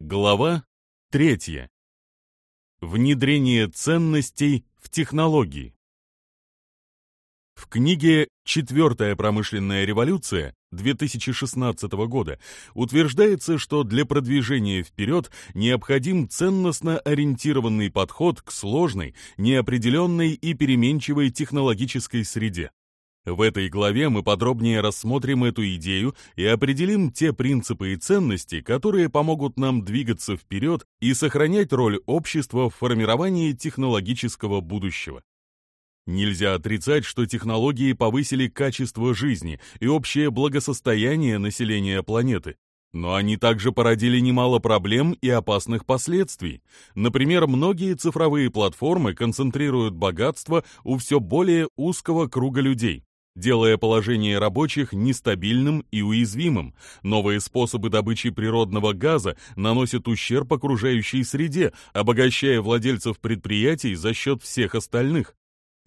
Глава 3. Внедрение ценностей в технологии. В книге «Четвертая промышленная революция» 2016 года утверждается, что для продвижения вперед необходим ценностно ориентированный подход к сложной, неопределенной и переменчивой технологической среде. В этой главе мы подробнее рассмотрим эту идею и определим те принципы и ценности, которые помогут нам двигаться вперед и сохранять роль общества в формировании технологического будущего. Нельзя отрицать, что технологии повысили качество жизни и общее благосостояние населения планеты. Но они также породили немало проблем и опасных последствий. Например, многие цифровые платформы концентрируют богатство у все более узкого круга людей делая положение рабочих нестабильным и уязвимым. Новые способы добычи природного газа наносят ущерб окружающей среде, обогащая владельцев предприятий за счет всех остальных.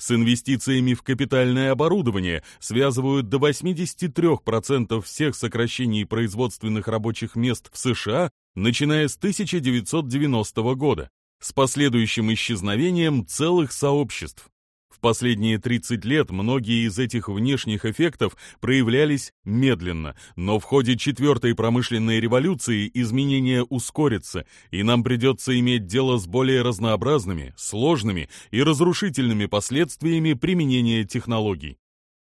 С инвестициями в капитальное оборудование связывают до 83% всех сокращений производственных рабочих мест в США, начиная с 1990 года, с последующим исчезновением целых сообществ последние 30 лет многие из этих внешних эффектов проявлялись медленно, но в ходе четвертой промышленной революции изменения ускорятся, и нам придется иметь дело с более разнообразными, сложными и разрушительными последствиями применения технологий.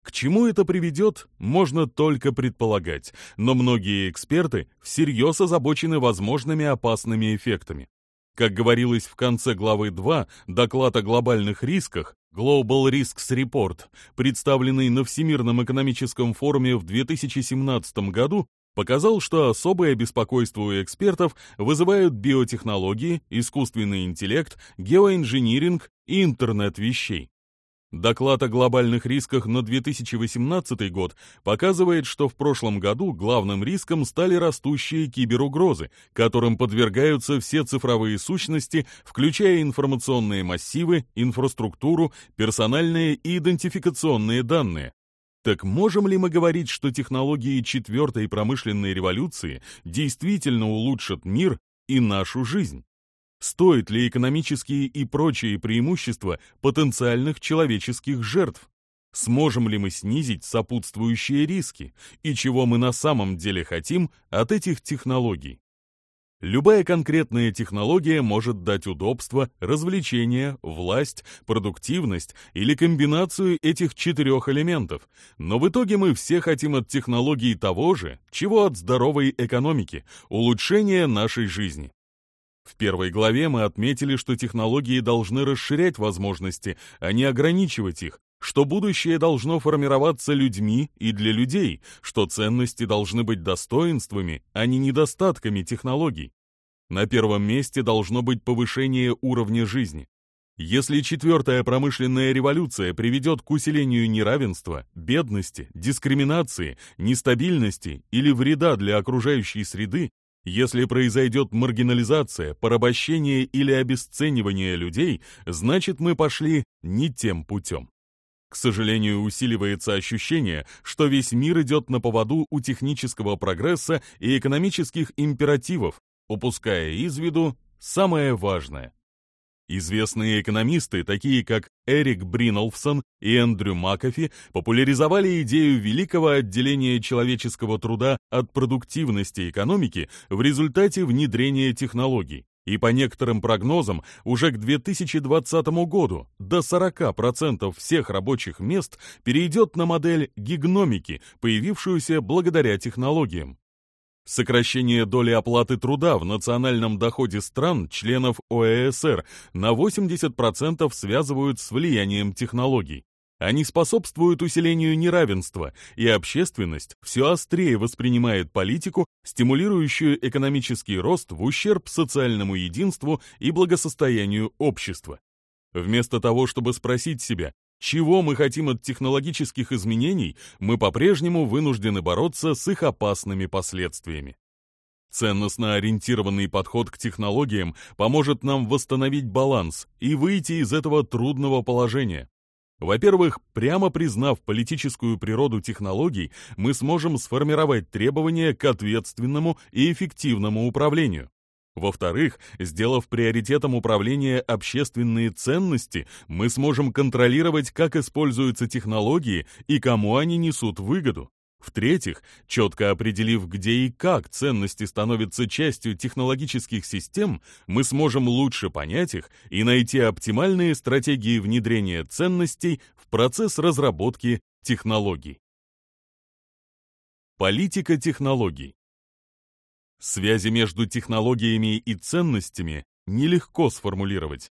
К чему это приведет, можно только предполагать, но многие эксперты всерьез озабочены возможными опасными эффектами. Как говорилось в конце главы 2, доклад о глобальных рисках, Global Risks Report, представленный на Всемирном экономическом форуме в 2017 году, показал, что особое беспокойство у экспертов вызывают биотехнологии, искусственный интеллект, геоинжиниринг и интернет вещей. Доклад о глобальных рисках на 2018 год показывает, что в прошлом году главным риском стали растущие киберугрозы, которым подвергаются все цифровые сущности, включая информационные массивы, инфраструктуру, персональные и идентификационные данные. Так можем ли мы говорить, что технологии четвертой промышленной революции действительно улучшат мир и нашу жизнь? Стоит ли экономические и прочие преимущества потенциальных человеческих жертв, сможем ли мы снизить сопутствующие риски и чего мы на самом деле хотим от этих технологий. Любая конкретная технология может дать удобство, развлечение, власть, продуктивность или комбинацию этих четырех элементов, но в итоге мы все хотим от технологии того же, чего от здоровой экономики, улучшения нашей жизни. В первой главе мы отметили, что технологии должны расширять возможности, а не ограничивать их, что будущее должно формироваться людьми и для людей, что ценности должны быть достоинствами, а не недостатками технологий. На первом месте должно быть повышение уровня жизни. Если четвертая промышленная революция приведет к усилению неравенства, бедности, дискриминации, нестабильности или вреда для окружающей среды, если произойдет маргинализация, порабощение или обесценивание людей, значит мы пошли не тем путем. К сожалению, усиливается ощущение, что весь мир идет на поводу у технического прогресса и экономических императивов, упуская из виду самое важное – Известные экономисты, такие как Эрик Бринолфсон и Эндрю Макафи, популяризовали идею великого отделения человеческого труда от продуктивности экономики в результате внедрения технологий. И по некоторым прогнозам, уже к 2020 году до 40% всех рабочих мест перейдет на модель гигномики, появившуюся благодаря технологиям. Сокращение доли оплаты труда в национальном доходе стран, членов ОЭСР, на 80% связывают с влиянием технологий. Они способствуют усилению неравенства, и общественность все острее воспринимает политику, стимулирующую экономический рост в ущерб социальному единству и благосостоянию общества. Вместо того, чтобы спросить себя, чего мы хотим от технологических изменений, мы по-прежнему вынуждены бороться с их опасными последствиями. Ценностно ориентированный подход к технологиям поможет нам восстановить баланс и выйти из этого трудного положения. Во-первых, прямо признав политическую природу технологий, мы сможем сформировать требования к ответственному и эффективному управлению. Во-вторых, сделав приоритетом управления общественные ценности, мы сможем контролировать, как используются технологии и кому они несут выгоду. В-третьих, четко определив, где и как ценности становятся частью технологических систем, мы сможем лучше понять их и найти оптимальные стратегии внедрения ценностей в процесс разработки технологий. Политика технологий Связи между технологиями и ценностями нелегко сформулировать.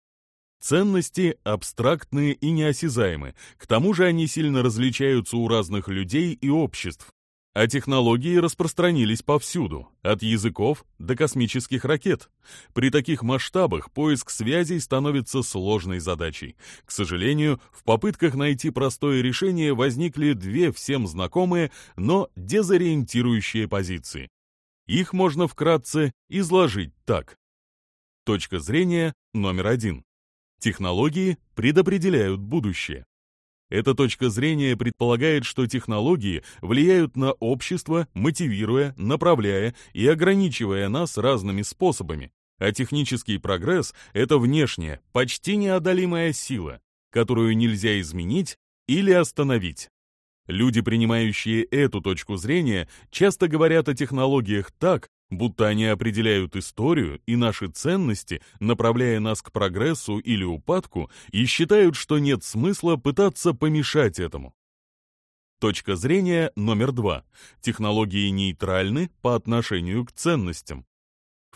Ценности абстрактные и неосязаемы, к тому же они сильно различаются у разных людей и обществ. А технологии распространились повсюду, от языков до космических ракет. При таких масштабах поиск связей становится сложной задачей. К сожалению, в попытках найти простое решение возникли две всем знакомые, но дезориентирующие позиции. Их можно вкратце изложить так. Точка зрения номер один. Технологии предопределяют будущее. Эта точка зрения предполагает, что технологии влияют на общество, мотивируя, направляя и ограничивая нас разными способами. А технический прогресс — это внешняя, почти неодолимая сила, которую нельзя изменить или остановить. Люди, принимающие эту точку зрения, часто говорят о технологиях так, будто они определяют историю и наши ценности, направляя нас к прогрессу или упадку, и считают, что нет смысла пытаться помешать этому. Точка зрения номер два. Технологии нейтральны по отношению к ценностям.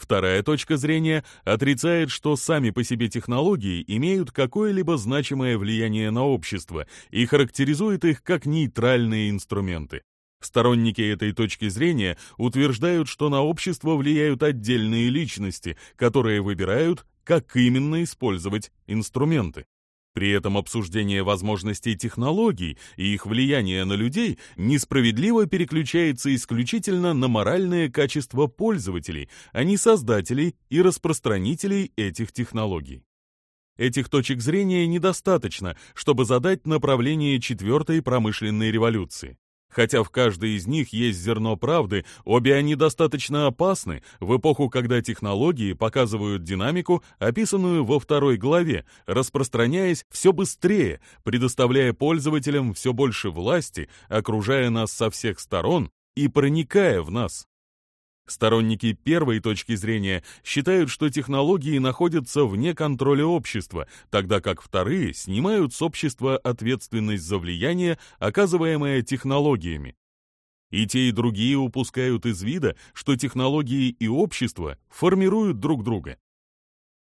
Вторая точка зрения отрицает, что сами по себе технологии имеют какое-либо значимое влияние на общество и характеризует их как нейтральные инструменты. Сторонники этой точки зрения утверждают, что на общество влияют отдельные личности, которые выбирают, как именно использовать инструменты. При этом обсуждение возможностей технологий и их влияния на людей несправедливо переключается исключительно на моральное качество пользователей, а не создателей и распространителей этих технологий. Этих точек зрения недостаточно, чтобы задать направление четвертой промышленной революции. Хотя в каждой из них есть зерно правды, обе они достаточно опасны в эпоху, когда технологии показывают динамику, описанную во второй главе, распространяясь все быстрее, предоставляя пользователям все больше власти, окружая нас со всех сторон и проникая в нас. Сторонники первой точки зрения считают, что технологии находятся вне контроля общества, тогда как вторые снимают с общества ответственность за влияние, оказываемое технологиями. И те, и другие упускают из вида, что технологии и общество формируют друг друга.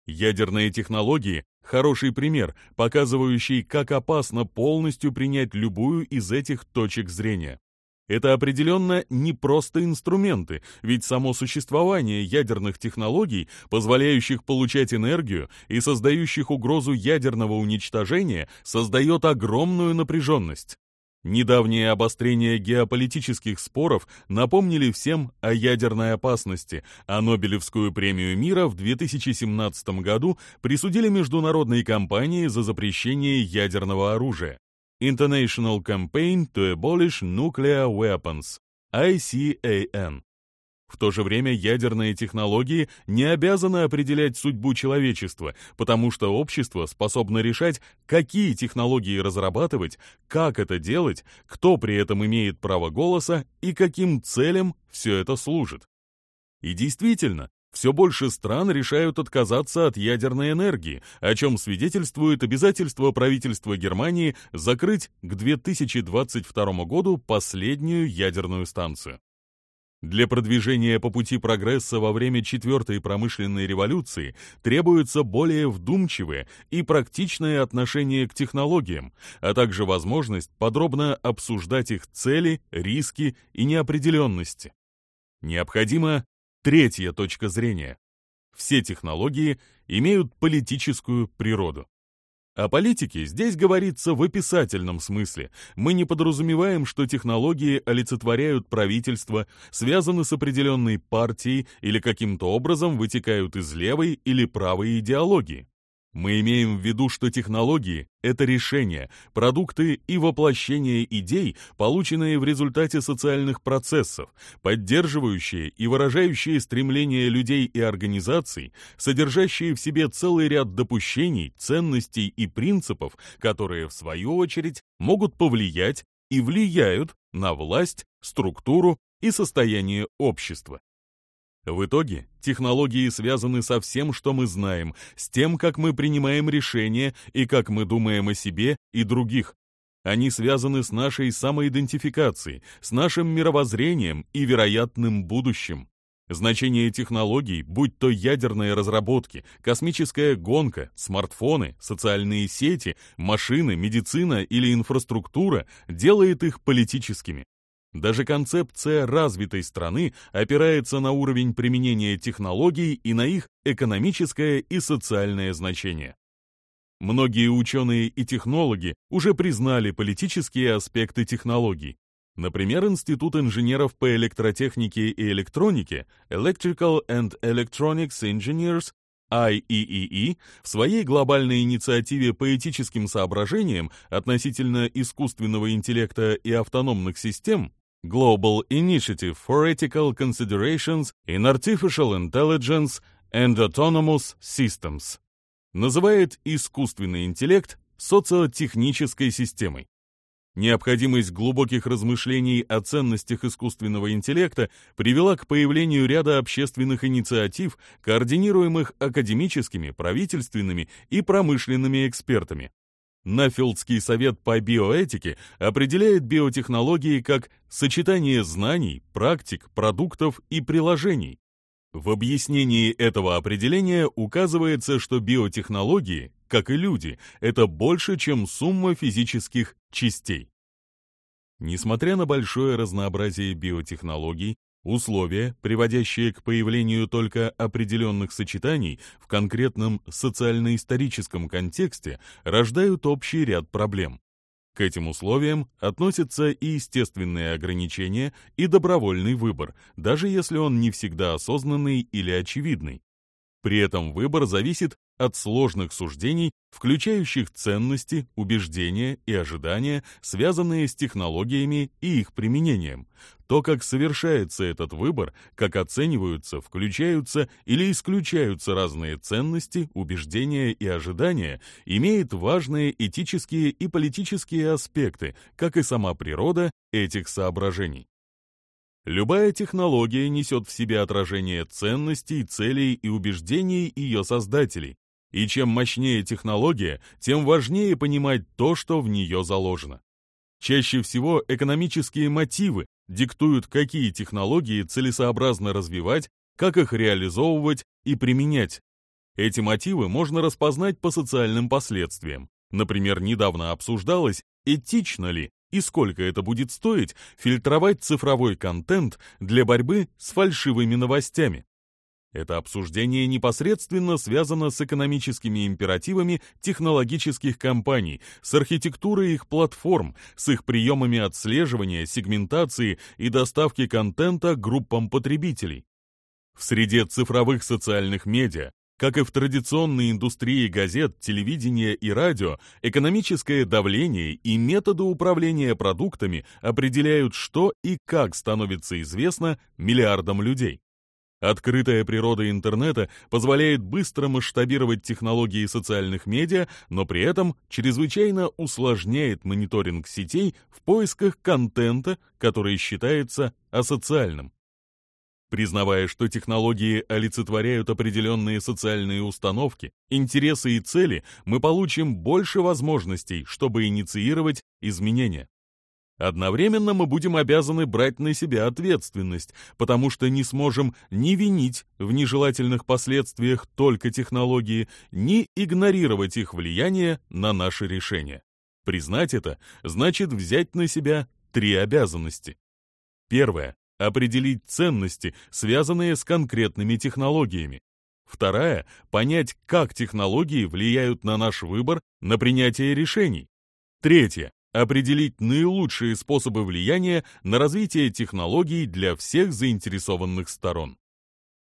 Ядерные технологии – хороший пример, показывающий, как опасно полностью принять любую из этих точек зрения. Это определенно не просто инструменты, ведь само существование ядерных технологий, позволяющих получать энергию и создающих угрозу ядерного уничтожения, создает огромную напряженность. Недавнее обострение геополитических споров напомнили всем о ядерной опасности, а Нобелевскую премию мира в 2017 году присудили международной компании за запрещение ядерного оружия. International Campaign to Abolish Nuclear Weapons, ICAN. В то же время ядерные технологии не обязаны определять судьбу человечества, потому что общество способно решать, какие технологии разрабатывать, как это делать, кто при этом имеет право голоса и каким целям все это служит. И действительно, все больше стран решают отказаться от ядерной энергии, о чем свидетельствует обязательство правительства Германии закрыть к 2022 году последнюю ядерную станцию. Для продвижения по пути прогресса во время четвертой промышленной революции требуется более вдумчивое и практичное отношение к технологиям, а также возможность подробно обсуждать их цели, риски и неопределенности. Необходимо Третья точка зрения. Все технологии имеют политическую природу. О политике здесь говорится в описательном смысле. Мы не подразумеваем, что технологии олицетворяют правительство, связаны с определенной партией или каким-то образом вытекают из левой или правой идеологии. Мы имеем в виду, что технологии – это решения, продукты и воплощение идей, полученные в результате социальных процессов, поддерживающие и выражающие стремления людей и организаций, содержащие в себе целый ряд допущений, ценностей и принципов, которые, в свою очередь, могут повлиять и влияют на власть, структуру и состояние общества. В итоге технологии связаны со всем, что мы знаем, с тем, как мы принимаем решения и как мы думаем о себе и других. Они связаны с нашей самоидентификацией, с нашим мировоззрением и вероятным будущим. Значение технологий, будь то ядерные разработки, космическая гонка, смартфоны, социальные сети, машины, медицина или инфраструктура, делает их политическими. Даже концепция развитой страны опирается на уровень применения технологий и на их экономическое и социальное значение. Многие ученые и технологи уже признали политические аспекты технологий. Например, Институт инженеров по электротехнике и электронике Electrical and Electronics Engineers IEEE в своей глобальной инициативе по этическим соображениям относительно искусственного интеллекта и автономных систем Global Initiative for Ethical Considerations in Artificial Intelligence and Autonomous Systems называет искусственный интеллект социотехнической системой. Необходимость глубоких размышлений о ценностях искусственного интеллекта привела к появлению ряда общественных инициатив, координируемых академическими, правительственными и промышленными экспертами. Нафилдский совет по биоэтике определяет биотехнологии как сочетание знаний, практик, продуктов и приложений. В объяснении этого определения указывается, что биотехнологии как и люди, это больше, чем сумма физических частей. Несмотря на большое разнообразие биотехнологий, условия, приводящие к появлению только определенных сочетаний в конкретном социально-историческом контексте, рождают общий ряд проблем. К этим условиям относятся и естественные ограничения, и добровольный выбор, даже если он не всегда осознанный или очевидный. При этом выбор зависит от сложных суждений, включающих ценности, убеждения и ожидания, связанные с технологиями и их применением. То, как совершается этот выбор, как оцениваются, включаются или исключаются разные ценности, убеждения и ожидания, имеет важные этические и политические аспекты, как и сама природа этих соображений. Любая технология несет в себе отражение ценностей, целей и убеждений ее создателей, и чем мощнее технология, тем важнее понимать то, что в нее заложено. Чаще всего экономические мотивы диктуют, какие технологии целесообразно развивать, как их реализовывать и применять. Эти мотивы можно распознать по социальным последствиям. Например, недавно обсуждалось, этично ли и сколько это будет стоить фильтровать цифровой контент для борьбы с фальшивыми новостями. Это обсуждение непосредственно связано с экономическими императивами технологических компаний, с архитектурой их платформ, с их приемами отслеживания, сегментации и доставки контента группам потребителей. В среде цифровых социальных медиа, как и в традиционной индустрии газет, телевидения и радио, экономическое давление и методы управления продуктами определяют, что и как становится известно миллиардам людей. Открытая природа интернета позволяет быстро масштабировать технологии социальных медиа, но при этом чрезвычайно усложняет мониторинг сетей в поисках контента, который считается асоциальным. Признавая, что технологии олицетворяют определенные социальные установки, интересы и цели, мы получим больше возможностей, чтобы инициировать изменения. Одновременно мы будем обязаны брать на себя ответственность, потому что не сможем ни винить в нежелательных последствиях только технологии, ни игнорировать их влияние на наши решения. Признать это значит взять на себя три обязанности. Первое определить ценности, связанные с конкретными технологиями. второе понять, как технологии влияют на наш выбор, на принятие решений. Третье Определить наилучшие способы влияния на развитие технологий для всех заинтересованных сторон.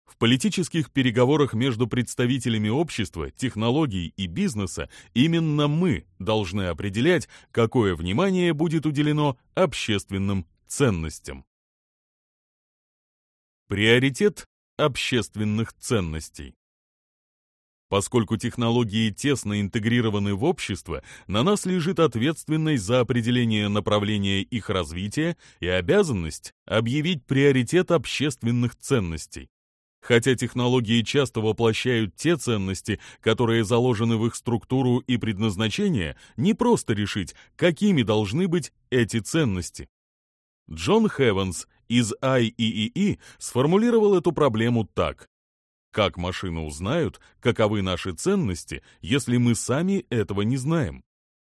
В политических переговорах между представителями общества, технологий и бизнеса именно мы должны определять, какое внимание будет уделено общественным ценностям. Приоритет общественных ценностей Поскольку технологии тесно интегрированы в общество, на нас лежит ответственность за определение направления их развития и обязанность объявить приоритет общественных ценностей. Хотя технологии часто воплощают те ценности, которые заложены в их структуру и предназначение, не просто решить, какими должны быть эти ценности. Джон Хевенс из IEEE сформулировал эту проблему так. Как машины узнают, каковы наши ценности, если мы сами этого не знаем?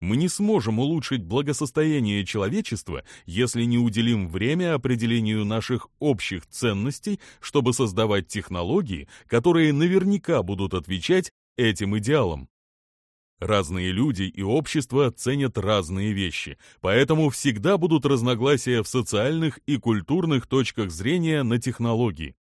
Мы не сможем улучшить благосостояние человечества, если не уделим время определению наших общих ценностей, чтобы создавать технологии, которые наверняка будут отвечать этим идеалам. Разные люди и общества ценят разные вещи, поэтому всегда будут разногласия в социальных и культурных точках зрения на технологии.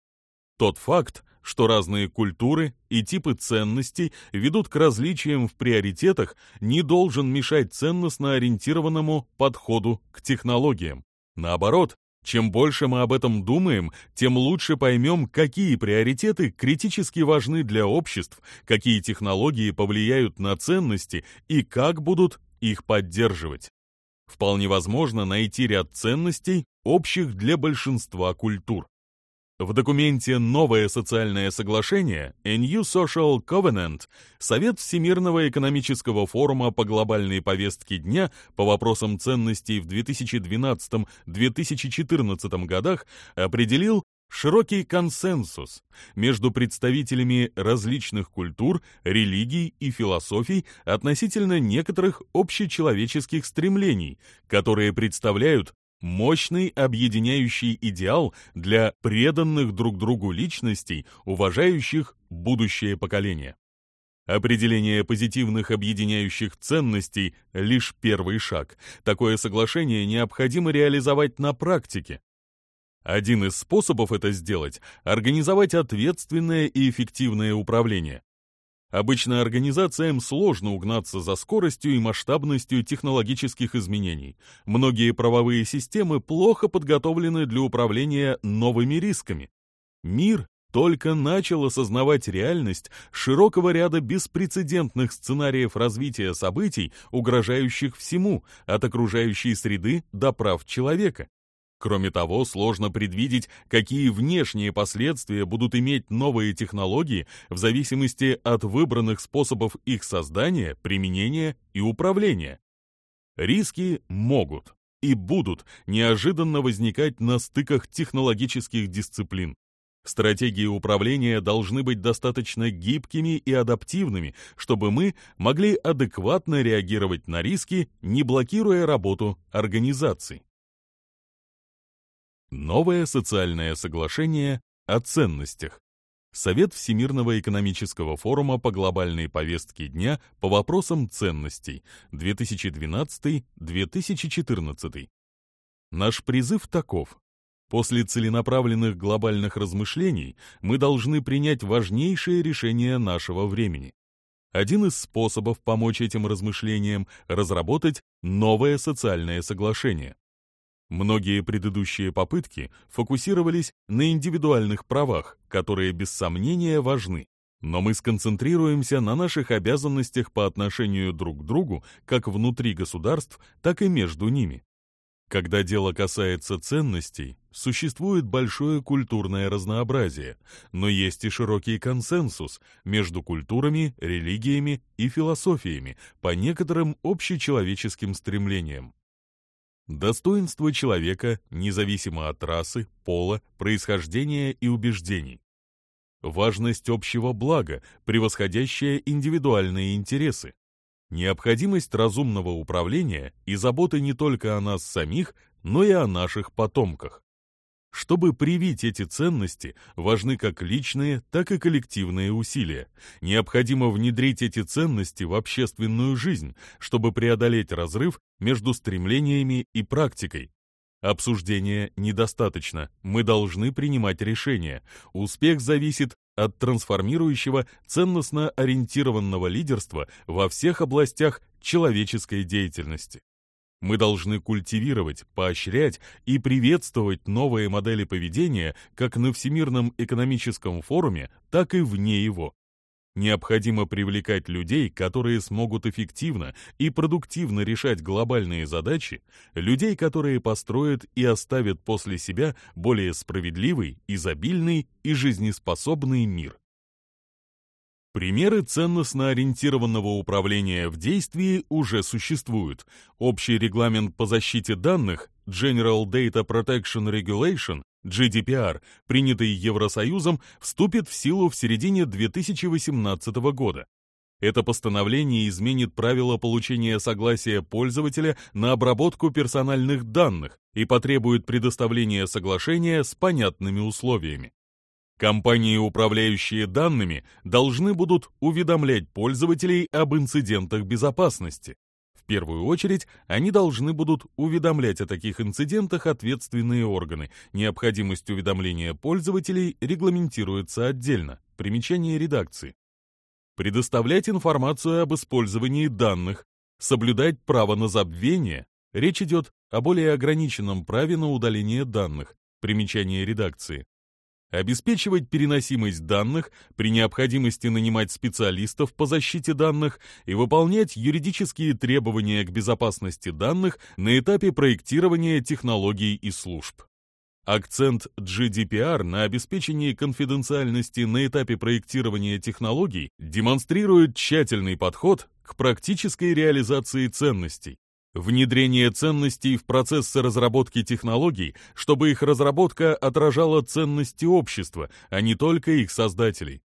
Тот факт, что разные культуры и типы ценностей ведут к различиям в приоритетах, не должен мешать ценностно ориентированному подходу к технологиям. Наоборот, чем больше мы об этом думаем, тем лучше поймем, какие приоритеты критически важны для обществ, какие технологии повлияют на ценности и как будут их поддерживать. Вполне возможно найти ряд ценностей, общих для большинства культур. В документе «Новое социальное соглашение» A New Social Covenant Совет Всемирного экономического форума по глобальной повестке дня по вопросам ценностей в 2012-2014 годах определил широкий консенсус между представителями различных культур, религий и философий относительно некоторых общечеловеческих стремлений, которые представляют мощный объединяющий идеал для преданных друг другу личностей, уважающих будущее поколение. Определение позитивных объединяющих ценностей – лишь первый шаг. Такое соглашение необходимо реализовать на практике. Один из способов это сделать – организовать ответственное и эффективное управление. Обычно организациям сложно угнаться за скоростью и масштабностью технологических изменений. Многие правовые системы плохо подготовлены для управления новыми рисками. Мир только начал осознавать реальность широкого ряда беспрецедентных сценариев развития событий, угрожающих всему, от окружающей среды до прав человека. Кроме того, сложно предвидеть, какие внешние последствия будут иметь новые технологии в зависимости от выбранных способов их создания, применения и управления. Риски могут и будут неожиданно возникать на стыках технологических дисциплин. Стратегии управления должны быть достаточно гибкими и адаптивными, чтобы мы могли адекватно реагировать на риски, не блокируя работу организаций. Новое социальное соглашение о ценностях. Совет Всемирного экономического форума по глобальной повестке дня по вопросам ценностей 2012-2014. Наш призыв таков. После целенаправленных глобальных размышлений мы должны принять важнейшее решение нашего времени. Один из способов помочь этим размышлениям – разработать новое социальное соглашение. Многие предыдущие попытки фокусировались на индивидуальных правах, которые без сомнения важны. Но мы сконцентрируемся на наших обязанностях по отношению друг к другу как внутри государств, так и между ними. Когда дело касается ценностей, существует большое культурное разнообразие, но есть и широкий консенсус между культурами, религиями и философиями по некоторым общечеловеческим стремлениям. Достоинство человека независимо от расы, пола, происхождения и убеждений. Важность общего блага, превосходящая индивидуальные интересы. Необходимость разумного управления и заботы не только о нас самих, но и о наших потомках. Чтобы привить эти ценности, важны как личные, так и коллективные усилия. Необходимо внедрить эти ценности в общественную жизнь, чтобы преодолеть разрыв между стремлениями и практикой. Обсуждения недостаточно, мы должны принимать решения. Успех зависит от трансформирующего ценностно ориентированного лидерства во всех областях человеческой деятельности. Мы должны культивировать, поощрять и приветствовать новые модели поведения как на Всемирном экономическом форуме, так и вне его. Необходимо привлекать людей, которые смогут эффективно и продуктивно решать глобальные задачи, людей, которые построят и оставят после себя более справедливый, изобильный и жизнеспособный мир. Примеры ценностно-ориентированного управления в действии уже существуют. Общий регламент по защите данных General Data Protection Regulation GDPR, принятый Евросоюзом, вступит в силу в середине 2018 года. Это постановление изменит правила получения согласия пользователя на обработку персональных данных и потребует предоставления соглашения с понятными условиями. Компании, управляющие данными, должны будут уведомлять пользователей об инцидентах безопасности. В первую очередь, они должны будут уведомлять о таких инцидентах ответственные органы. Необходимость уведомления пользователей регламентируется отдельно. Примечание редакции. Предоставлять информацию об использовании данных, соблюдать право на забвение. Речь идет о более ограниченном праве на удаление данных. Примечание редакции обеспечивать переносимость данных, при необходимости нанимать специалистов по защите данных и выполнять юридические требования к безопасности данных на этапе проектирования технологий и служб. Акцент GDPR на обеспечении конфиденциальности на этапе проектирования технологий демонстрирует тщательный подход к практической реализации ценностей, Внедрение ценностей в процессы разработки технологий, чтобы их разработка отражала ценности общества, а не только их создателей.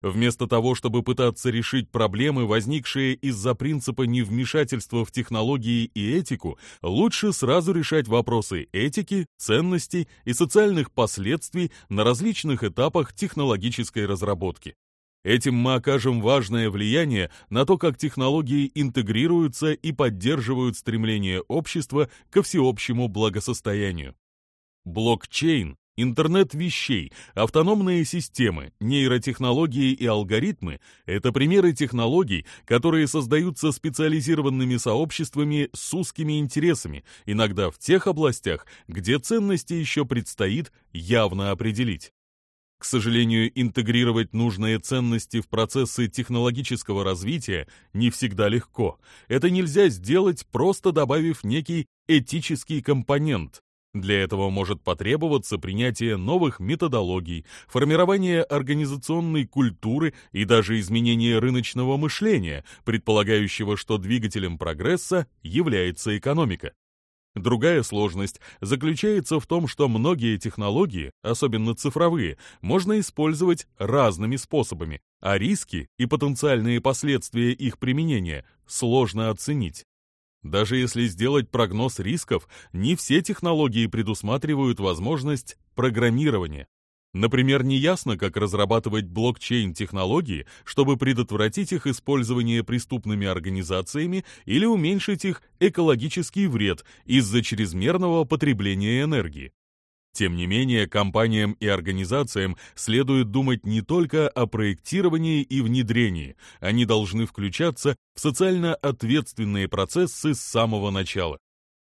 Вместо того, чтобы пытаться решить проблемы, возникшие из-за принципа невмешательства в технологии и этику, лучше сразу решать вопросы этики, ценностей и социальных последствий на различных этапах технологической разработки. Этим мы окажем важное влияние на то, как технологии интегрируются и поддерживают стремление общества ко всеобщему благосостоянию. Блокчейн Интернет вещей, автономные системы, нейротехнологии и алгоритмы – это примеры технологий, которые создаются специализированными сообществами с узкими интересами, иногда в тех областях, где ценности еще предстоит явно определить. К сожалению, интегрировать нужные ценности в процессы технологического развития не всегда легко. Это нельзя сделать, просто добавив некий этический компонент. Для этого может потребоваться принятие новых методологий, формирование организационной культуры и даже изменение рыночного мышления, предполагающего, что двигателем прогресса является экономика. Другая сложность заключается в том, что многие технологии, особенно цифровые, можно использовать разными способами, а риски и потенциальные последствия их применения сложно оценить. Даже если сделать прогноз рисков, не все технологии предусматривают возможность программирования. Например, неясно, как разрабатывать блокчейн-технологии, чтобы предотвратить их использование преступными организациями или уменьшить их экологический вред из-за чрезмерного потребления энергии. Тем не менее, компаниям и организациям следует думать не только о проектировании и внедрении, они должны включаться в социально ответственные процессы с самого начала.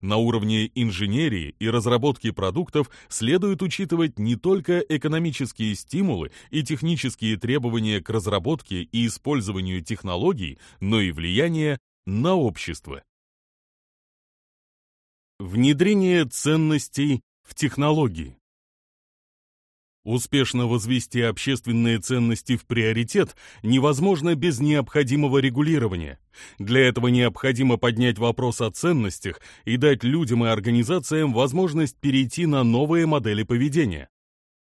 На уровне инженерии и разработки продуктов следует учитывать не только экономические стимулы и технические требования к разработке и использованию технологий, но и влияние на общество. Внедрение ценностей в технологии Успешно возвести общественные ценности в приоритет невозможно без необходимого регулирования. Для этого необходимо поднять вопрос о ценностях и дать людям и организациям возможность перейти на новые модели поведения.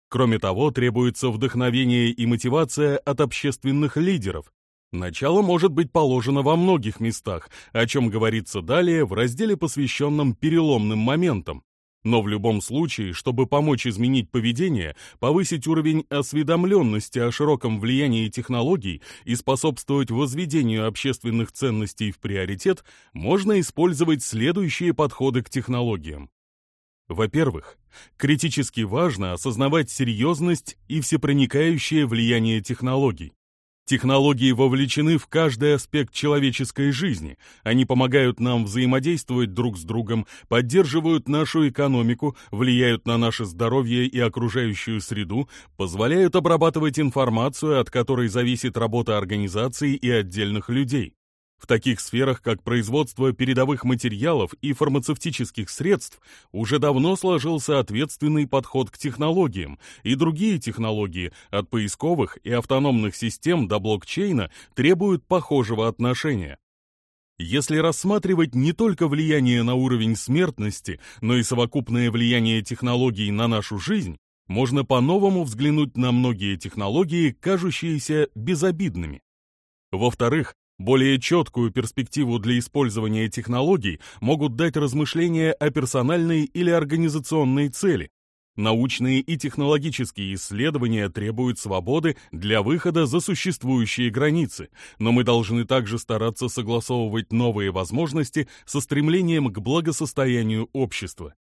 Кроме того, требуется вдохновение и мотивация от общественных лидеров. Начало может быть положено во многих местах, о чем говорится далее в разделе, посвященном переломным моментам. Но в любом случае, чтобы помочь изменить поведение, повысить уровень осведомленности о широком влиянии технологий и способствовать возведению общественных ценностей в приоритет, можно использовать следующие подходы к технологиям. Во-первых, критически важно осознавать серьезность и всепроникающее влияние технологий. Технологии вовлечены в каждый аспект человеческой жизни. Они помогают нам взаимодействовать друг с другом, поддерживают нашу экономику, влияют на наше здоровье и окружающую среду, позволяют обрабатывать информацию, от которой зависит работа организации и отдельных людей. В таких сферах, как производство передовых материалов и фармацевтических средств, уже давно сложился ответственный подход к технологиям, и другие технологии, от поисковых и автономных систем до блокчейна, требуют похожего отношения. Если рассматривать не только влияние на уровень смертности, но и совокупное влияние технологий на нашу жизнь, можно по-новому взглянуть на многие технологии, кажущиеся безобидными. Во-вторых, более четкую перспективу для использования технологий могут дать размышления о персональной или организационной цели. Научные и технологические исследования требуют свободы для выхода за существующие границы, но мы должны также стараться согласовывать новые возможности со стремлением к благосостоянию общества.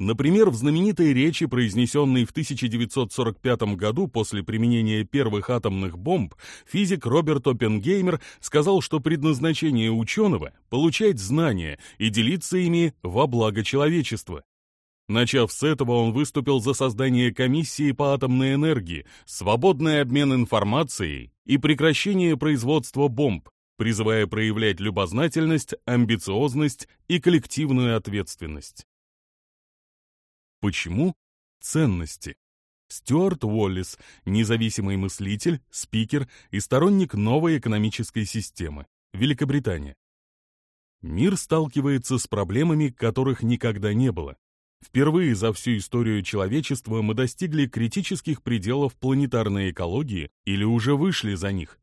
Например, в знаменитой речи, произнесенной в 1945 году после применения первых атомных бомб, физик Роберт Оппенгеймер сказал, что предназначение ученого — получать знания и делиться ими во благо человечества. Начав с этого, он выступил за создание комиссии по атомной энергии, свободный обмен информацией и прекращение производства бомб, призывая проявлять любознательность, амбициозность и коллективную ответственность. Почему? Ценности. Стюарт Уоллес – независимый мыслитель, спикер и сторонник новой экономической системы. Великобритания. Мир сталкивается с проблемами, которых никогда не было. Впервые за всю историю человечества мы достигли критических пределов планетарной экологии или уже вышли за них.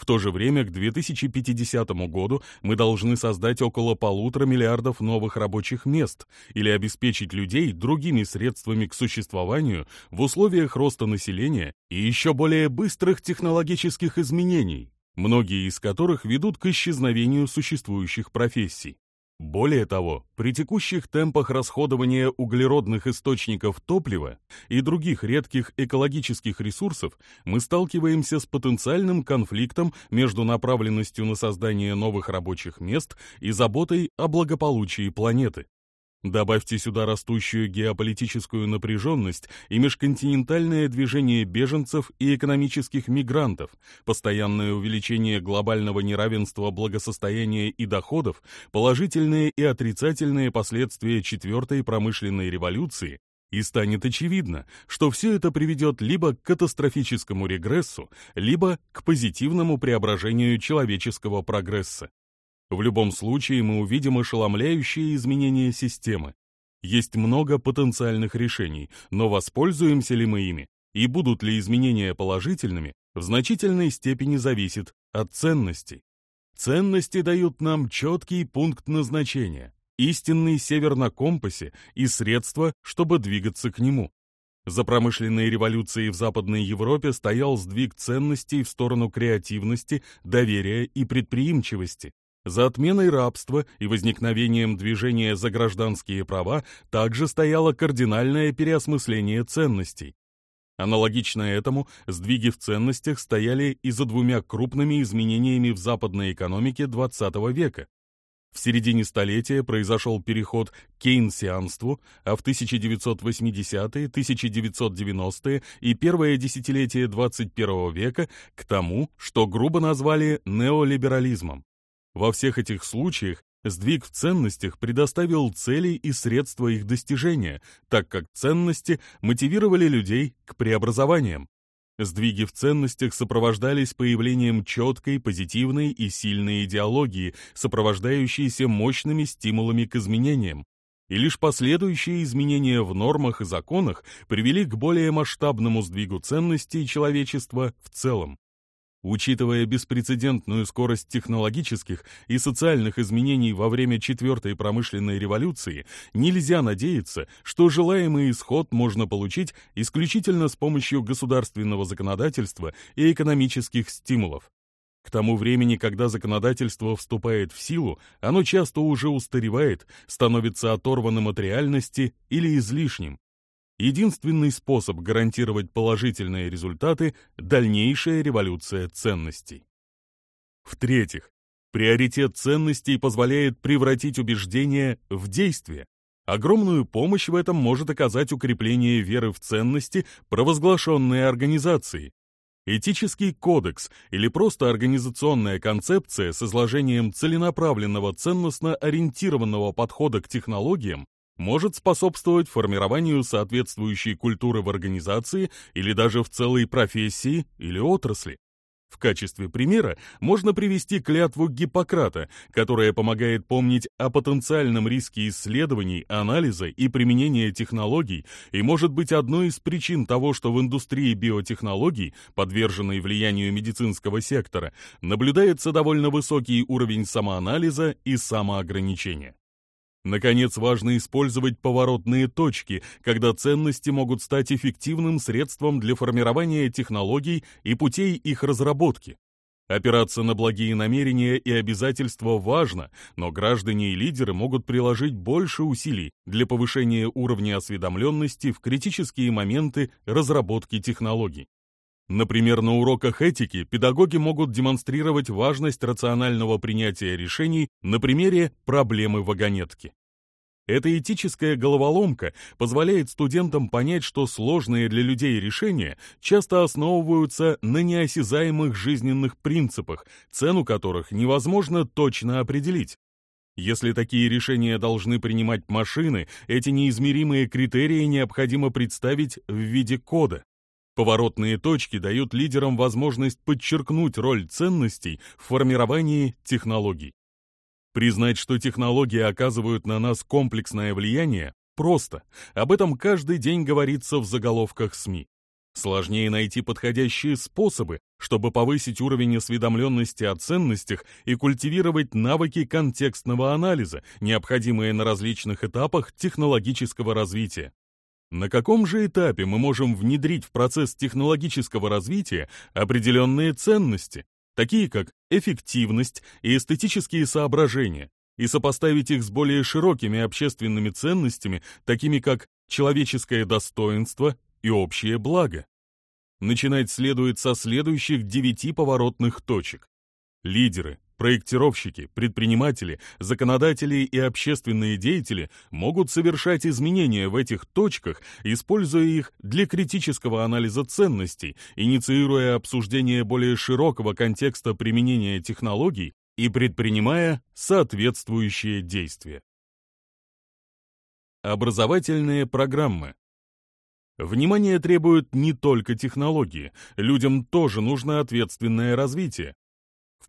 В то же время к 2050 году мы должны создать около полутора миллиардов новых рабочих мест или обеспечить людей другими средствами к существованию в условиях роста населения и еще более быстрых технологических изменений, многие из которых ведут к исчезновению существующих профессий. Более того, при текущих темпах расходования углеродных источников топлива и других редких экологических ресурсов мы сталкиваемся с потенциальным конфликтом между направленностью на создание новых рабочих мест и заботой о благополучии планеты. Добавьте сюда растущую геополитическую напряженность и межконтинентальное движение беженцев и экономических мигрантов, постоянное увеличение глобального неравенства благосостояния и доходов, положительные и отрицательные последствия четвертой промышленной революции, и станет очевидно, что все это приведет либо к катастрофическому регрессу, либо к позитивному преображению человеческого прогресса. В любом случае мы увидим ошеломляющие изменения системы. Есть много потенциальных решений, но воспользуемся ли мы ими и будут ли изменения положительными, в значительной степени зависит от ценностей. Ценности дают нам четкий пункт назначения, истинный север на компасе и средства, чтобы двигаться к нему. За промышленные революции в Западной Европе стоял сдвиг ценностей в сторону креативности, доверия и предприимчивости. За отменой рабства и возникновением движения за гражданские права также стояло кардинальное переосмысление ценностей. Аналогично этому сдвиги в ценностях стояли и за двумя крупными изменениями в западной экономике XX века. В середине столетия произошел переход к кейнсианству, а в 1980-е, 1990-е и первое десятилетие XXI века к тому, что грубо назвали неолиберализмом. Во всех этих случаях сдвиг в ценностях предоставил цели и средства их достижения, так как ценности мотивировали людей к преобразованиям. Сдвиги в ценностях сопровождались появлением четкой, позитивной и сильной идеологии, сопровождающейся мощными стимулами к изменениям. И лишь последующие изменения в нормах и законах привели к более масштабному сдвигу ценностей человечества в целом. Учитывая беспрецедентную скорость технологических и социальных изменений во время четвертой промышленной революции, нельзя надеяться, что желаемый исход можно получить исключительно с помощью государственного законодательства и экономических стимулов. К тому времени, когда законодательство вступает в силу, оно часто уже устаревает, становится оторванным от реальности или излишним единственный способ гарантировать положительные результаты – дальнейшая революция ценностей. В-третьих, приоритет ценностей позволяет превратить убеждения в действие. Огромную помощь в этом может оказать укрепление веры в ценности, провозглашенные организацией. Этический кодекс или просто организационная концепция с изложением целенаправленного ценностно-ориентированного подхода к технологиям может способствовать формированию соответствующей культуры в организации или даже в целой профессии или отрасли. В качестве примера можно привести клятву Гиппократа, которая помогает помнить о потенциальном риске исследований, анализа и применения технологий и может быть одной из причин того, что в индустрии биотехнологий, подверженной влиянию медицинского сектора, наблюдается довольно высокий уровень самоанализа и самоограничения. Наконец, важно использовать поворотные точки, когда ценности могут стать эффективным средством для формирования технологий и путей их разработки. Опираться на благие намерения и обязательства важно, но граждане и лидеры могут приложить больше усилий для повышения уровня осведомленности в критические моменты разработки технологий. Например, на уроках этики педагоги могут демонстрировать важность рационального принятия решений на примере проблемы вагонетки. Эта этическая головоломка позволяет студентам понять, что сложные для людей решения часто основываются на неосязаемых жизненных принципах, цену которых невозможно точно определить. Если такие решения должны принимать машины, эти неизмеримые критерии необходимо представить в виде кода. Поворотные точки дают лидерам возможность подчеркнуть роль ценностей в формировании технологий. Признать, что технологии оказывают на нас комплексное влияние, просто. Об этом каждый день говорится в заголовках СМИ. Сложнее найти подходящие способы, чтобы повысить уровень осведомленности о ценностях и культивировать навыки контекстного анализа, необходимые на различных этапах технологического развития. На каком же этапе мы можем внедрить в процесс технологического развития определенные ценности, такие как эффективность и эстетические соображения, и сопоставить их с более широкими общественными ценностями, такими как человеческое достоинство и общее благо? Начинать следует со следующих девяти поворотных точек. Лидеры, Проектировщики, предприниматели, законодатели и общественные деятели могут совершать изменения в этих точках, используя их для критического анализа ценностей, инициируя обсуждение более широкого контекста применения технологий и предпринимая соответствующие действия. Образовательные программы. Внимание требуют не только технологии, людям тоже нужно ответственное развитие,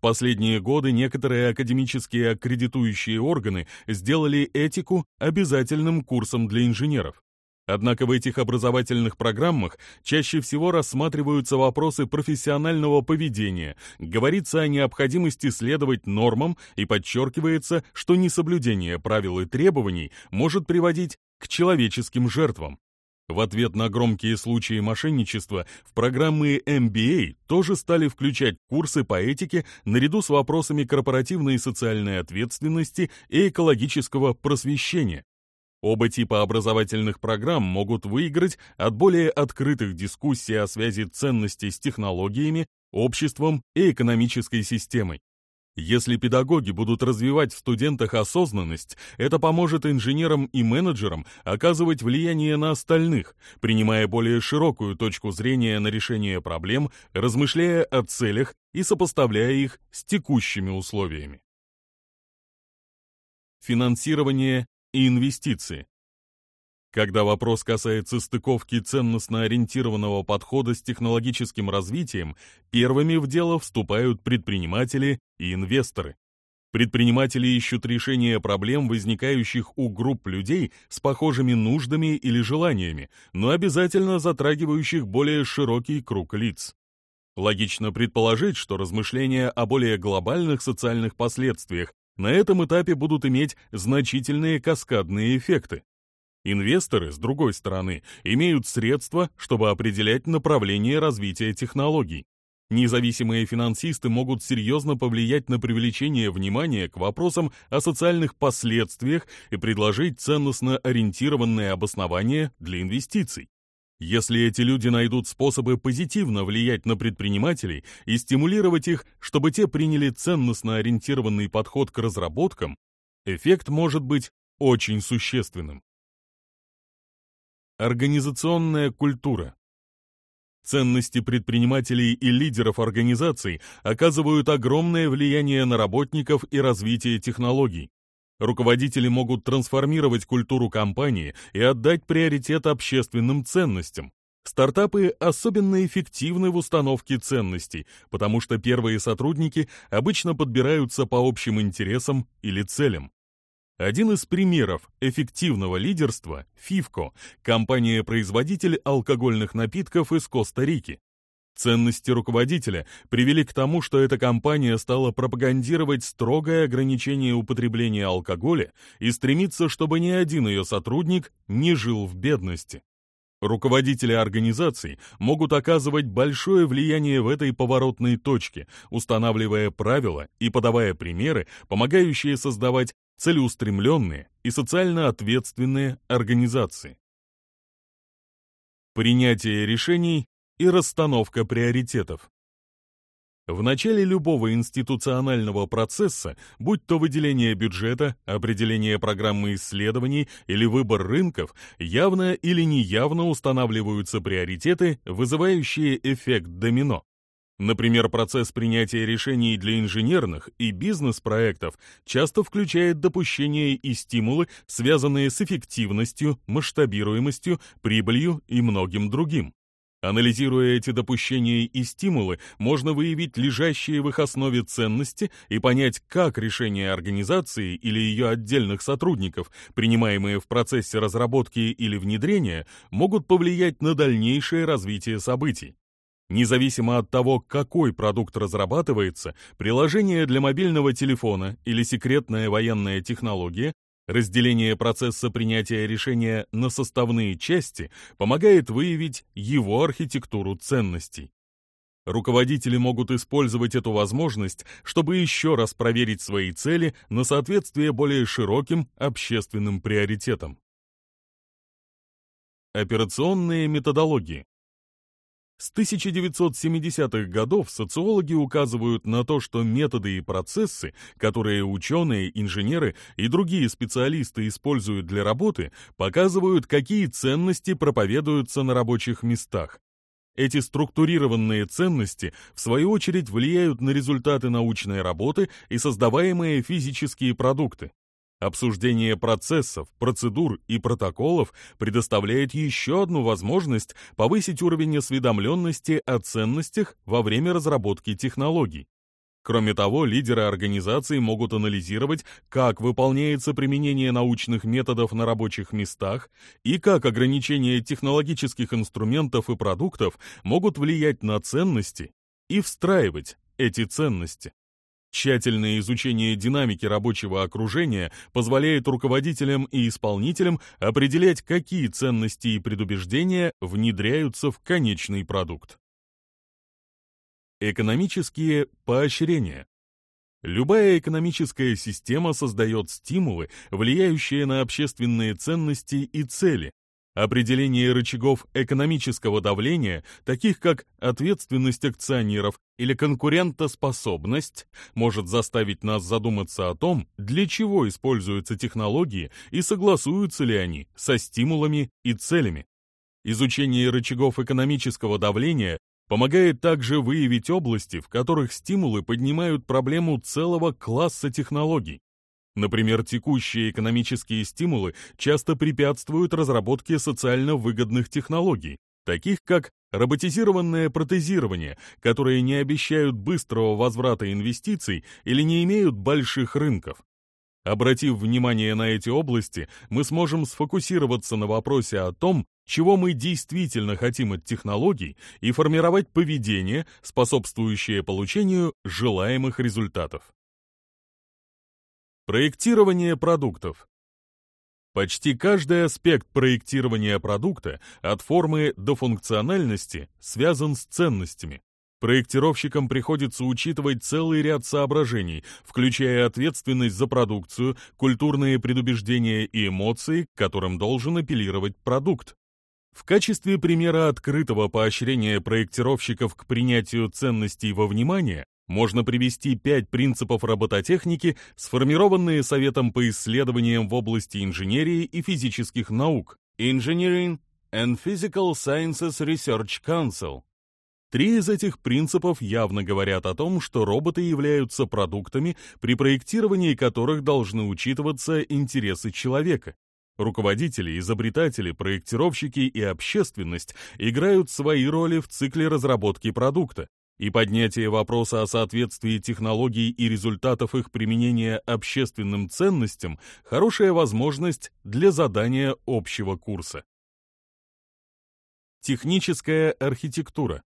последние годы некоторые академические аккредитующие органы сделали этику обязательным курсом для инженеров. Однако в этих образовательных программах чаще всего рассматриваются вопросы профессионального поведения, говорится о необходимости следовать нормам и подчеркивается, что несоблюдение правил и требований может приводить к человеческим жертвам. В ответ на громкие случаи мошенничества в программы MBA тоже стали включать курсы по этике наряду с вопросами корпоративной и социальной ответственности и экологического просвещения. Оба типа образовательных программ могут выиграть от более открытых дискуссий о связи ценностей с технологиями, обществом и экономической системой. Если педагоги будут развивать в студентах осознанность, это поможет инженерам и менеджерам оказывать влияние на остальных, принимая более широкую точку зрения на решение проблем, размышляя о целях и сопоставляя их с текущими условиями. Финансирование и инвестиции. Когда вопрос касается стыковки ценностно-ориентированного подхода с технологическим развитием, первыми в дело вступают предприниматели и инвесторы. Предприниматели ищут решение проблем, возникающих у групп людей с похожими нуждами или желаниями, но обязательно затрагивающих более широкий круг лиц. Логично предположить, что размышления о более глобальных социальных последствиях на этом этапе будут иметь значительные каскадные эффекты. Инвесторы, с другой стороны, имеют средства, чтобы определять направление развития технологий. Независимые финансисты могут серьезно повлиять на привлечение внимания к вопросам о социальных последствиях и предложить ценностно ориентированное обоснование для инвестиций. Если эти люди найдут способы позитивно влиять на предпринимателей и стимулировать их, чтобы те приняли ценностно ориентированный подход к разработкам, эффект может быть очень существенным. Организационная культура. Ценности предпринимателей и лидеров организаций оказывают огромное влияние на работников и развитие технологий. Руководители могут трансформировать культуру компании и отдать приоритет общественным ценностям. Стартапы особенно эффективны в установке ценностей, потому что первые сотрудники обычно подбираются по общим интересам или целям. Один из примеров эффективного лидерства – FIFCO, компания-производитель алкогольных напитков из Коста-Рики. Ценности руководителя привели к тому, что эта компания стала пропагандировать строгое ограничение употребления алкоголя и стремится, чтобы ни один ее сотрудник не жил в бедности. Руководители организаций могут оказывать большое влияние в этой поворотной точке, устанавливая правила и подавая примеры, помогающие создавать целеустремленные и социально ответственные организации. Принятие решений и расстановка приоритетов. В начале любого институционального процесса, будь то выделение бюджета, определение программы исследований или выбор рынков, явно или неявно устанавливаются приоритеты, вызывающие эффект домино. Например, процесс принятия решений для инженерных и бизнес-проектов часто включает допущения и стимулы, связанные с эффективностью, масштабируемостью, прибылью и многим другим. Анализируя эти допущения и стимулы, можно выявить лежащие в их основе ценности и понять, как решения организации или ее отдельных сотрудников, принимаемые в процессе разработки или внедрения, могут повлиять на дальнейшее развитие событий. Независимо от того, какой продукт разрабатывается, приложение для мобильного телефона или секретная военная технология, разделение процесса принятия решения на составные части помогает выявить его архитектуру ценностей. Руководители могут использовать эту возможность, чтобы еще раз проверить свои цели на соответствие более широким общественным приоритетам. Операционные методологии с 1970-х годов социологи указывают на то, что методы и процессы, которые ученые, инженеры и другие специалисты используют для работы, показывают, какие ценности проповедуются на рабочих местах. Эти структурированные ценности, в свою очередь, влияют на результаты научной работы и создаваемые физические продукты. Обсуждение процессов, процедур и протоколов предоставляет еще одну возможность повысить уровень осведомленности о ценностях во время разработки технологий. Кроме того, лидеры организации могут анализировать, как выполняется применение научных методов на рабочих местах и как ограничения технологических инструментов и продуктов могут влиять на ценности и встраивать эти ценности. Тщательное изучение динамики рабочего окружения позволяет руководителям и исполнителям определять, какие ценности и предубеждения внедряются в конечный продукт. Экономические поощрения. Любая экономическая система создает стимулы, влияющие на общественные ценности и цели, Определение рычагов экономического давления, таких как ответственность акционеров или конкурентоспособность, может заставить нас задуматься о том, для чего используются технологии и согласуются ли они со стимулами и целями. Изучение рычагов экономического давления помогает также выявить области, в которых стимулы поднимают проблему целого класса технологий, Например, текущие экономические стимулы часто препятствуют разработке социально выгодных технологий, таких как роботизированное протезирование, которые не обещают быстрого возврата инвестиций или не имеют больших рынков. Обратив внимание на эти области, мы сможем сфокусироваться на вопросе о том, чего мы действительно хотим от технологий и формировать поведение, способствующее получению желаемых результатов. Проектирование продуктов. Почти каждый аспект проектирования продукта, от формы до функциональности, связан с ценностями. Проектировщикам приходится учитывать целый ряд соображений, включая ответственность за продукцию, культурные предубеждения и эмоции, к которым должен апеллировать продукт. В качестве примера открытого поощрения проектировщиков к принятию ценностей во внимание можно привести пять принципов робототехники, сформированные Советом по исследованиям в области инженерии и физических наук Engineering and Physical Sciences Research Council. Три из этих принципов явно говорят о том, что роботы являются продуктами, при проектировании которых должны учитываться интересы человека. Руководители, изобретатели, проектировщики и общественность играют свои роли в цикле разработки продукта и поднятие вопроса о соответствии технологий и результатов их применения общественным ценностям – хорошая возможность для задания общего курса. Техническая архитектура.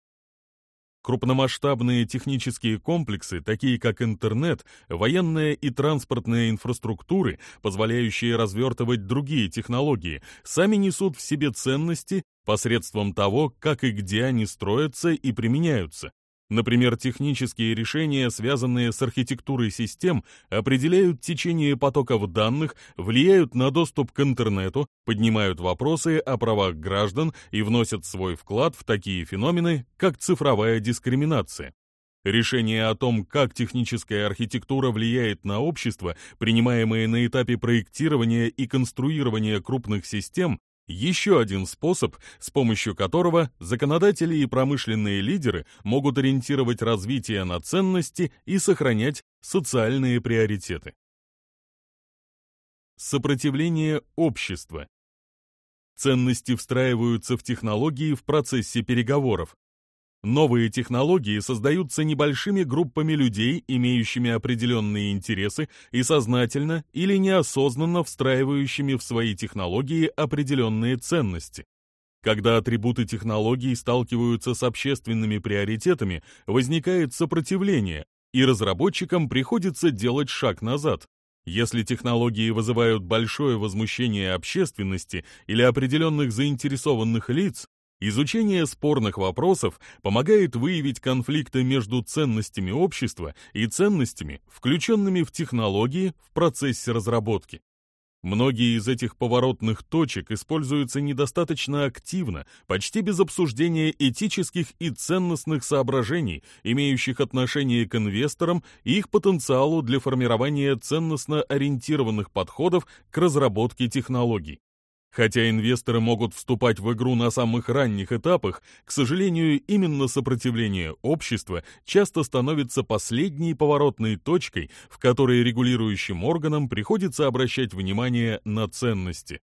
Крупномасштабные технические комплексы, такие как интернет, военная и транспортная инфраструктуры, позволяющие развертывать другие технологии, сами несут в себе ценности посредством того, как и где они строятся и применяются. Например, технические решения, связанные с архитектурой систем, определяют течение потоков данных, влияют на доступ к интернету, поднимают вопросы о правах граждан и вносят свой вклад в такие феномены, как цифровая дискриминация. Решения о том, как техническая архитектура влияет на общество, принимаемые на этапе проектирования и конструирования крупных систем, еще один способ, с помощью которого законодатели и промышленные лидеры могут ориентировать развитие на ценности и сохранять социальные приоритеты. Сопротивление общества. Ценности встраиваются в технологии в процессе переговоров, Новые технологии создаются небольшими группами людей, имеющими определенные интересы и сознательно или неосознанно встраивающими в свои технологии определенные ценности. Когда атрибуты технологий сталкиваются с общественными приоритетами, возникает сопротивление, и разработчикам приходится делать шаг назад. Если технологии вызывают большое возмущение общественности или определенных заинтересованных лиц, Изучение спорных вопросов помогает выявить конфликты между ценностями общества и ценностями, включенными в технологии в процессе разработки. Многие из этих поворотных точек используются недостаточно активно, почти без обсуждения этических и ценностных соображений, имеющих отношение к инвесторам и их потенциалу для формирования ценностно ориентированных подходов к разработке технологий. Хотя инвесторы могут вступать в игру на самых ранних этапах, к сожалению, именно сопротивление общества часто становится последней поворотной точкой, в которой регулирующим органам приходится обращать внимание на ценности.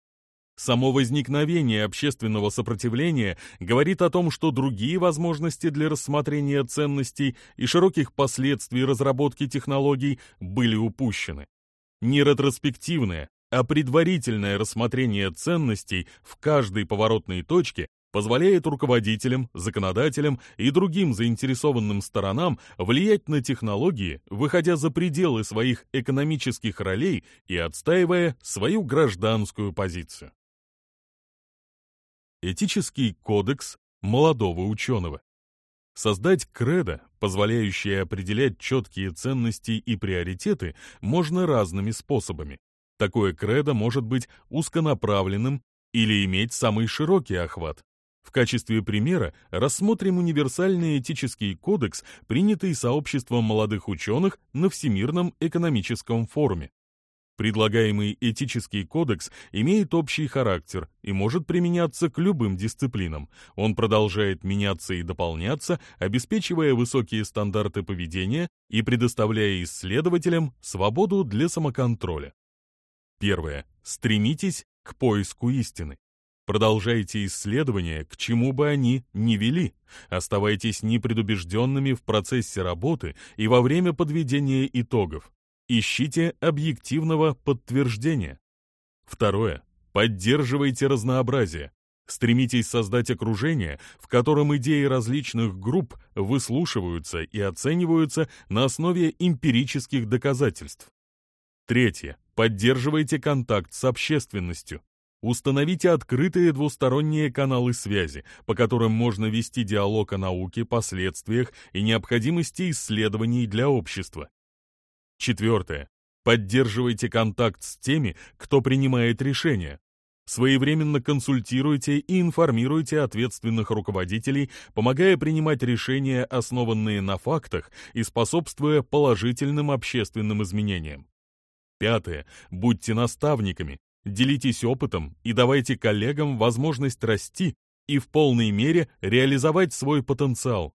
Само возникновение общественного сопротивления говорит о том, что другие возможности для рассмотрения ценностей и широких последствий разработки технологий были упущены. Неретроспективное а предварительное рассмотрение ценностей в каждой поворотной точке позволяет руководителям, законодателям и другим заинтересованным сторонам влиять на технологии, выходя за пределы своих экономических ролей и отстаивая свою гражданскую позицию. Этический кодекс молодого ученого. Создать кредо, позволяющее определять четкие ценности и приоритеты, можно разными способами. Такое кредо может быть узконаправленным или иметь самый широкий охват. В качестве примера рассмотрим универсальный этический кодекс, принятый сообществом молодых ученых на Всемирном экономическом форуме. Предлагаемый этический кодекс имеет общий характер и может применяться к любым дисциплинам. Он продолжает меняться и дополняться, обеспечивая высокие стандарты поведения и предоставляя исследователям свободу для самоконтроля. Первое. Стремитесь к поиску истины. Продолжайте исследования, к чему бы они ни вели. Оставайтесь непредубежденными в процессе работы и во время подведения итогов. Ищите объективного подтверждения. Второе. Поддерживайте разнообразие. Стремитесь создать окружение, в котором идеи различных групп выслушиваются и оцениваются на основе эмпирических доказательств. Третье. Поддерживайте контакт с общественностью. Установите открытые двусторонние каналы связи, по которым можно вести диалог о науке, последствиях и необходимости исследований для общества. Четвертое. Поддерживайте контакт с теми, кто принимает решения. Своевременно консультируйте и информируйте ответственных руководителей, помогая принимать решения, основанные на фактах и способствуя положительным общественным изменениям. Пятое. Будьте наставниками, делитесь опытом и давайте коллегам возможность расти и в полной мере реализовать свой потенциал.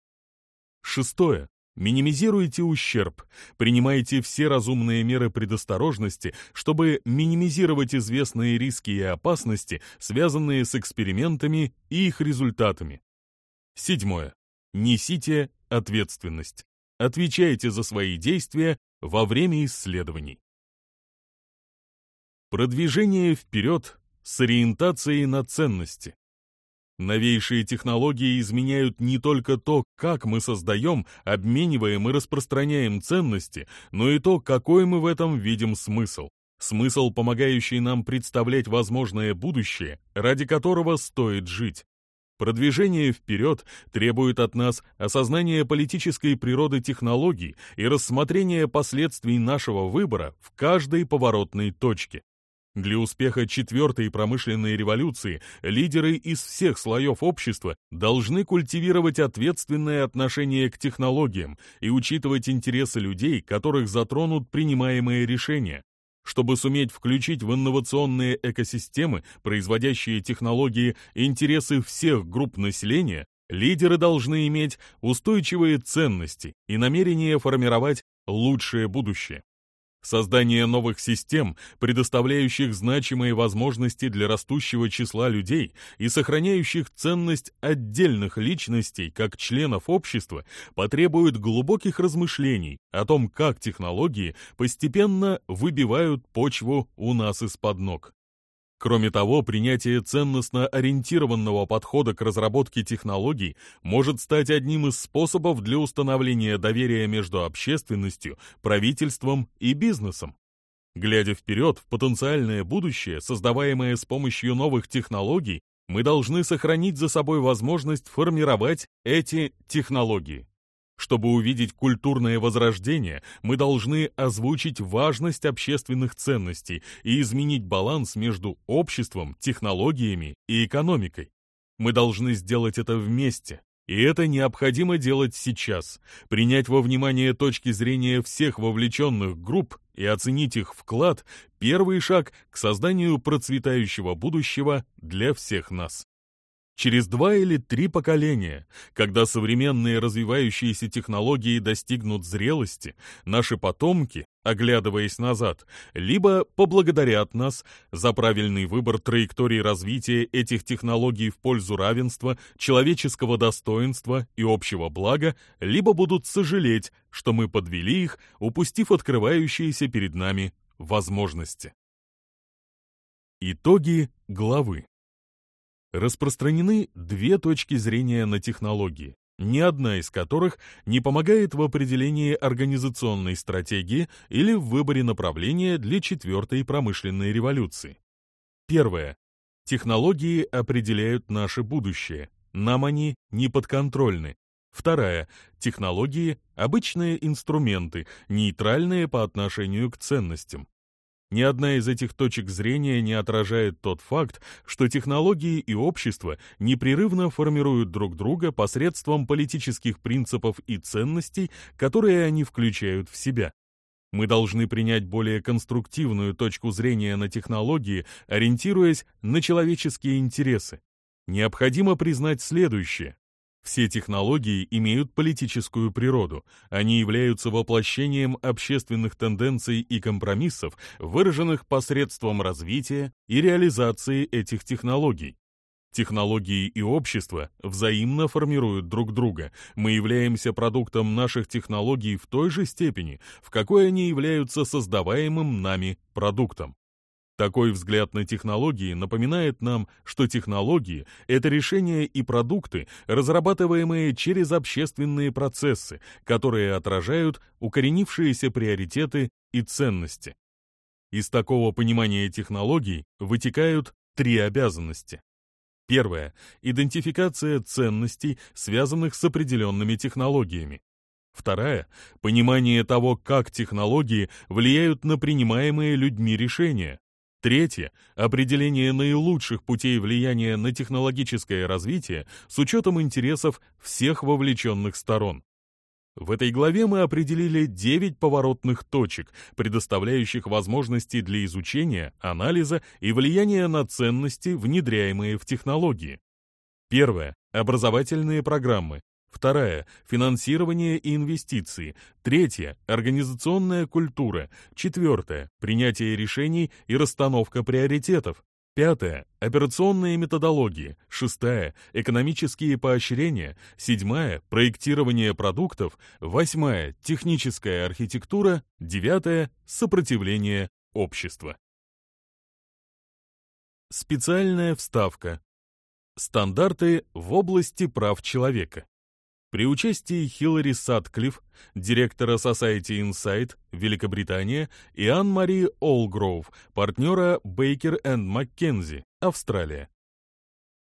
Шестое. Минимизируйте ущерб, принимайте все разумные меры предосторожности, чтобы минимизировать известные риски и опасности, связанные с экспериментами и их результатами. Седьмое. Несите ответственность. Отвечайте за свои действия во время исследований. Продвижение вперед с ориентацией на ценности. Новейшие технологии изменяют не только то, как мы создаем, обмениваем и распространяем ценности, но и то, какой мы в этом видим смысл. Смысл, помогающий нам представлять возможное будущее, ради которого стоит жить. Продвижение вперед требует от нас осознания политической природы технологий и рассмотрения последствий нашего выбора в каждой поворотной точке. Для успеха четвертой промышленной революции лидеры из всех слоев общества должны культивировать ответственное отношение к технологиям и учитывать интересы людей, которых затронут принимаемые решения. Чтобы суметь включить в инновационные экосистемы, производящие технологии, интересы всех групп населения, лидеры должны иметь устойчивые ценности и намерение формировать лучшее будущее. Создание новых систем, предоставляющих значимые возможности для растущего числа людей и сохраняющих ценность отдельных личностей как членов общества, потребует глубоких размышлений о том, как технологии постепенно выбивают почву у нас из-под ног. Кроме того, принятие ценностно ориентированного подхода к разработке технологий может стать одним из способов для установления доверия между общественностью, правительством и бизнесом. Глядя вперед в потенциальное будущее, создаваемое с помощью новых технологий, мы должны сохранить за собой возможность формировать эти технологии. Чтобы увидеть культурное возрождение, мы должны озвучить важность общественных ценностей и изменить баланс между обществом, технологиями и экономикой. Мы должны сделать это вместе. И это необходимо делать сейчас, принять во внимание точки зрения всех вовлеченных групп и оценить их вклад – первый шаг к созданию процветающего будущего для всех нас. Через два или три поколения, когда современные развивающиеся технологии достигнут зрелости, наши потомки, оглядываясь назад, либо поблагодарят нас за правильный выбор траектории развития этих технологий в пользу равенства, человеческого достоинства и общего блага, либо будут сожалеть, что мы подвели их, упустив открывающиеся перед нами возможности. Итоги главы. Распространены две точки зрения на технологии, ни одна из которых не помогает в определении организационной стратегии или в выборе направления для четвертой промышленной революции. Первое. Технологии определяют наше будущее, нам они не подконтрольны. Вторая. Технологии – обычные инструменты, нейтральные по отношению к ценностям. Ни одна из этих точек зрения не отражает тот факт, что технологии и общество непрерывно формируют друг друга посредством политических принципов и ценностей, которые они включают в себя. Мы должны принять более конструктивную точку зрения на технологии, ориентируясь на человеческие интересы. Необходимо признать следующее. Все технологии имеют политическую природу, они являются воплощением общественных тенденций и компромиссов, выраженных посредством развития и реализации этих технологий. Технологии и общество взаимно формируют друг друга. Мы являемся продуктом наших технологий в той же степени, в какой они являются создаваемым нами продуктом. Такой взгляд на технологии напоминает нам, что технологии — это решения и продукты, разрабатываемые через общественные процессы, которые отражают укоренившиеся приоритеты и ценности. Из такого понимания технологий вытекают три обязанности. Первое – идентификация ценностей, связанных с определенными технологиями. Второе – понимание того, как технологии влияют на принимаемые людьми решения, Третье – определение наилучших путей влияния на технологическое развитие с учетом интересов всех вовлеченных сторон. В этой главе мы определили 9 поворотных точек, предоставляющих возможности для изучения, анализа и влияния на ценности, внедряемые в технологии. Первое. Образовательные программы. Вторая – финансирование и инвестиции. Третья – организационная культура. Четвертая – принятие решений и расстановка приоритетов. Пятая – операционные методологии. Шестая – экономические поощрения. Седьмая – проектирование продуктов. Восьмая – техническая архитектура. Девятая – сопротивление общества. Специальная вставка. Стандарты в области прав человека. При участии Хиллари Сатклифф, директора Society Insight, Великобритания, и Анн-Мари Олгроув, партнера Baker McKenzie, Австралия.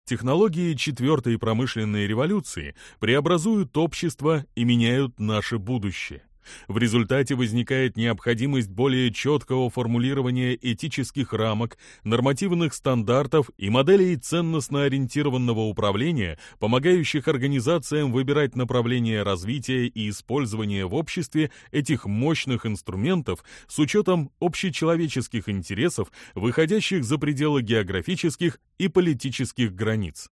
Технологии четвертой промышленной революции преобразуют общество и меняют наше будущее. В результате возникает необходимость более четкого формулирования этических рамок, нормативных стандартов и моделей ценностно-ориентированного управления, помогающих организациям выбирать направление развития и использования в обществе этих мощных инструментов с учетом общечеловеческих интересов, выходящих за пределы географических и политических границ.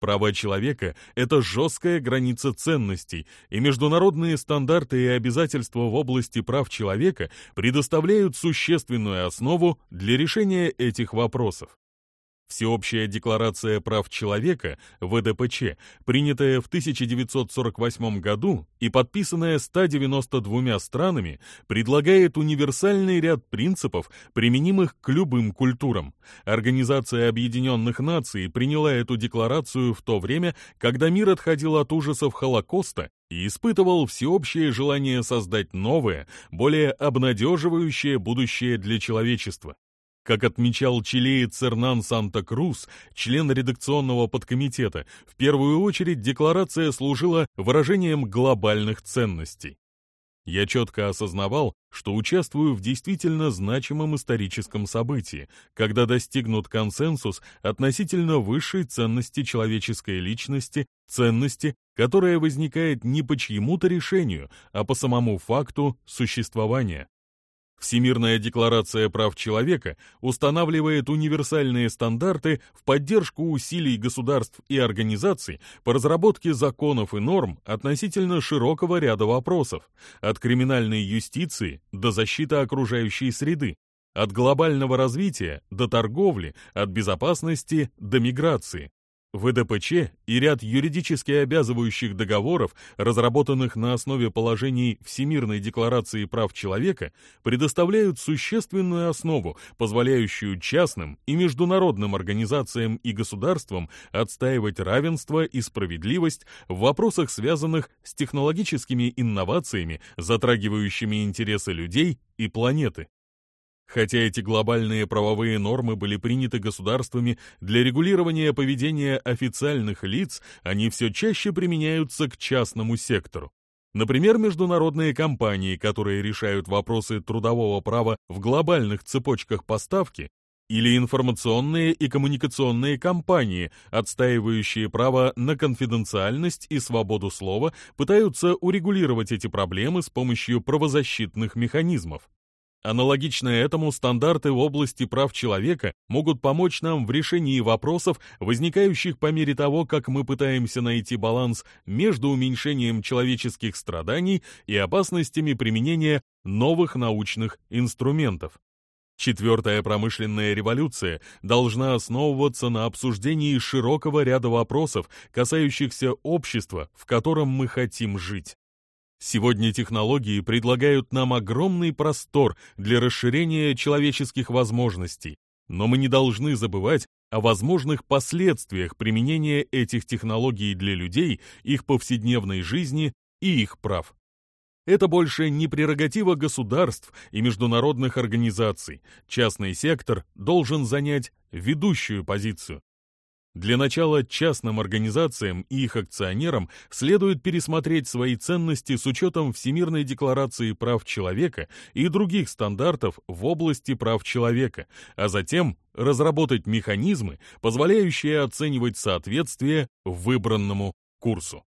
Права человека — это жесткая граница ценностей, и международные стандарты и обязательства в области прав человека предоставляют существенную основу для решения этих вопросов. Всеобщая декларация прав человека, ВДПЧ, принятая в 1948 году и подписанная 192 странами, предлагает универсальный ряд принципов, применимых к любым культурам. Организация Объединенных Наций приняла эту декларацию в то время, когда мир отходил от ужасов Холокоста и испытывал всеобщее желание создать новое, более обнадеживающее будущее для человечества. Как отмечал чилиец Цернан Санта-Крус, член редакционного подкомитета, в первую очередь декларация служила выражением глобальных ценностей. Я четко осознавал, что участвую в действительно значимом историческом событии, когда достигнут консенсус относительно высшей ценности человеческой личности, ценности, которая возникает не по чьему-то решению, а по самому факту существования. Всемирная декларация прав человека устанавливает универсальные стандарты в поддержку усилий государств и организаций по разработке законов и норм относительно широкого ряда вопросов, от криминальной юстиции до защиты окружающей среды, от глобального развития до торговли, от безопасности до миграции. ВДПЧ и ряд юридически обязывающих договоров, разработанных на основе положений Всемирной декларации прав человека, предоставляют существенную основу, позволяющую частным и международным организациям и государствам отстаивать равенство и справедливость в вопросах, связанных с технологическими инновациями, затрагивающими интересы людей и планеты хотя эти глобальные правовые нормы были приняты государствами для регулирования поведения официальных лиц, они все чаще применяются к частному сектору. Например, международные компании, которые решают вопросы трудового права в глобальных цепочках поставки, или информационные и коммуникационные компании, отстаивающие право на конфиденциальность и свободу слова, пытаются урегулировать эти проблемы с помощью правозащитных механизмов. Аналогично этому стандарты в области прав человека могут помочь нам в решении вопросов, возникающих по мере того, как мы пытаемся найти баланс между уменьшением человеческих страданий и опасностями применения новых научных инструментов. Четвертая промышленная революция должна основываться на обсуждении широкого ряда вопросов, касающихся общества, в котором мы хотим жить. Сегодня технологии предлагают нам огромный простор для расширения человеческих возможностей, но мы не должны забывать о возможных последствиях применения этих технологий для людей, их повседневной жизни и их прав. Это больше не прерогатива государств и международных организаций. Частный сектор должен занять ведущую позицию. Для начала частным организациям и их акционерам следует пересмотреть свои ценности с учетом Всемирной декларации прав человека и других стандартов в области прав человека, а затем разработать механизмы, позволяющие оценивать соответствие выбранному курсу.